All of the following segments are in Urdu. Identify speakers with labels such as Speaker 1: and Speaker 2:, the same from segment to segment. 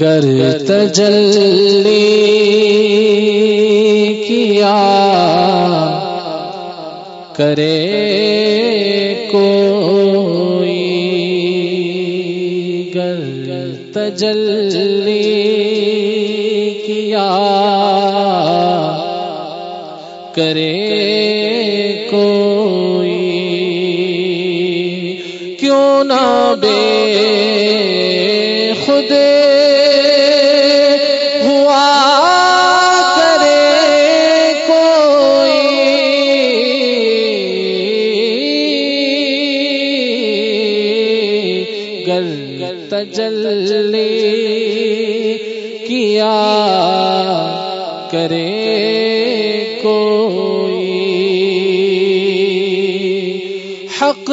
Speaker 1: گر تجلی کیا کرے کوئی گر تجلی کیا کرے کوئی کیوں نہ بے کرے کوئی حق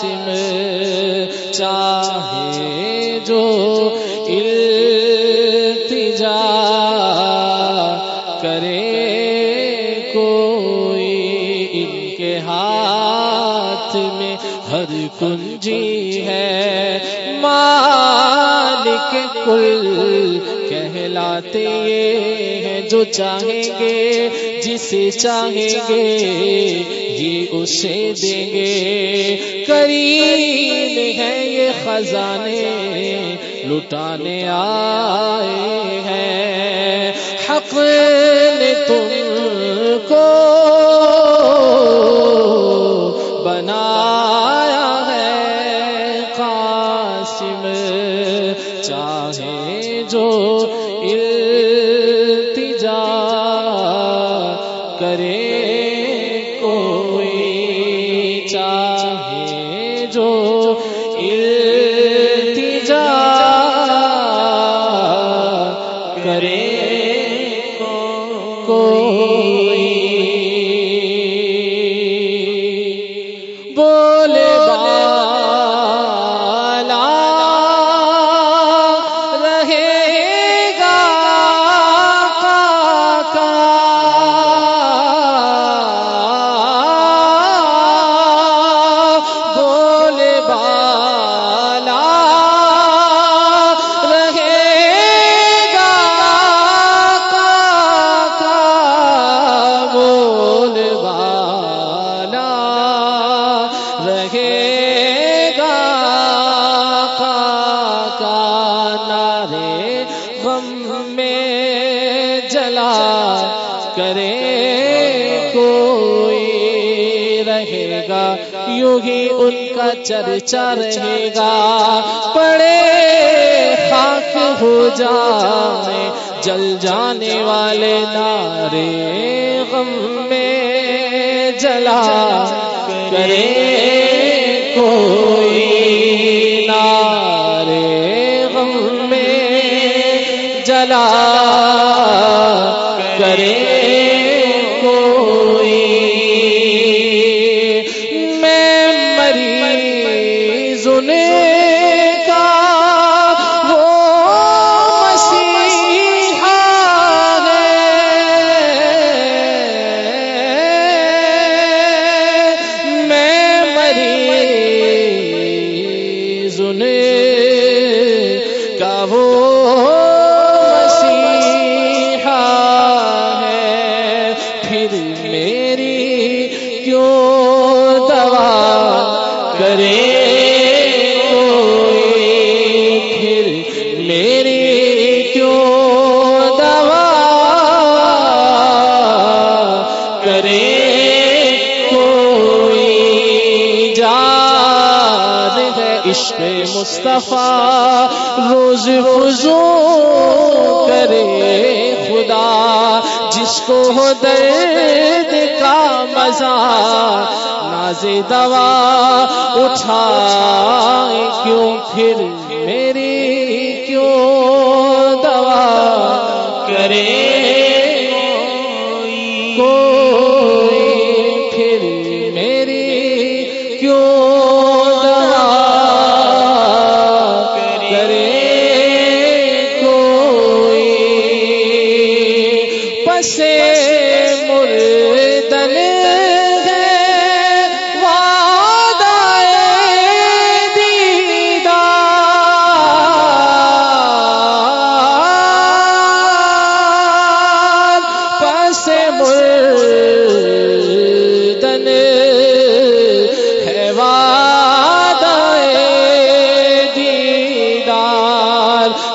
Speaker 1: قاسم چاہے ہے۔ مالک کل کہلاتے یہ ہیں جو چاہیں گے، جسے چاہیں گے یہ اسے دیں گے۔ کریم ہے یہ خزانے، لٹانے آئے ہیں۔ حق نے تم کو بنایا چاہے جو کرے کوئی رہے گا یوں ہی ان کا چرچا رہے گا۔ پڑے خاک ہو جائے جل جانے والے نارے غم میں جلا کرے کوئی نارے غم میں جلا عشق مصطفیٰ روز فضو کرے خدا، جس کو ہو درد کا مزہ ناز دوا اٹھائے کیوں پھر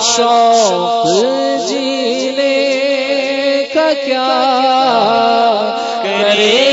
Speaker 2: شوق جینے کا کیا کرے؟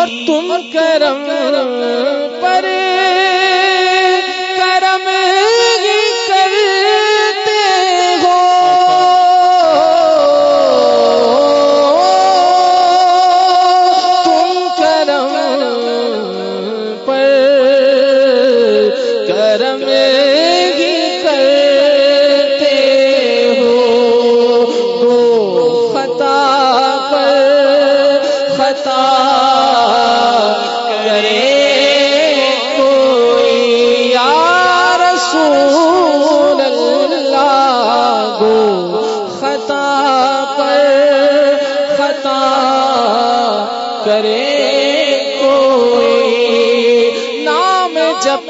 Speaker 2: اور تم کرم
Speaker 1: پر جب